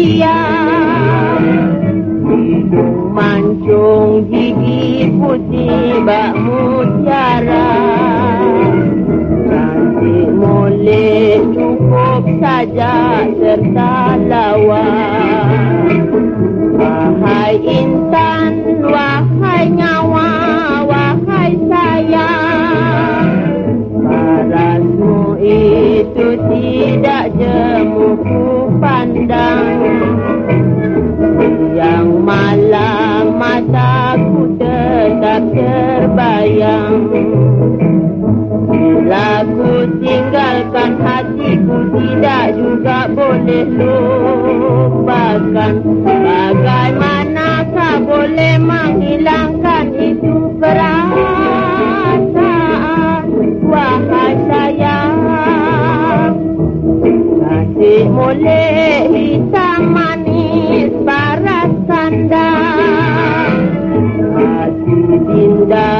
diam Mancung gigi putih bak mutiara Nanti mulai cukup saja serta lawan Wahai intan, wahai nyawa, wahai sayang Parasmu itu Bila ku tinggalkan hatiku tidak juga boleh lupakan. Bagaimanakah boleh menghilangkan itu perasaan? Wahai sayang Kasih molek hitam manis paras sandang Hati dinda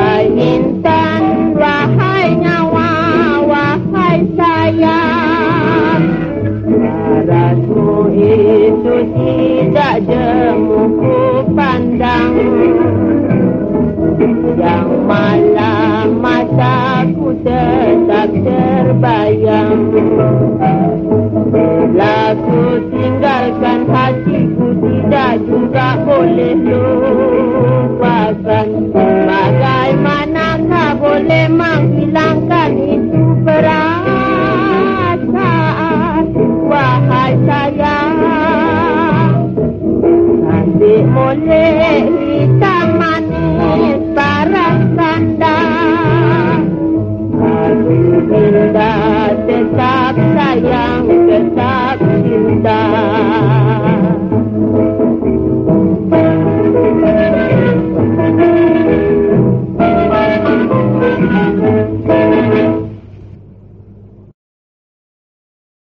itu tidak jemuku pandang. Yang malam mataku tetap terbayang. Bila ku tinggalkan hatiku tidak juga boleh lupakan de molesta maneta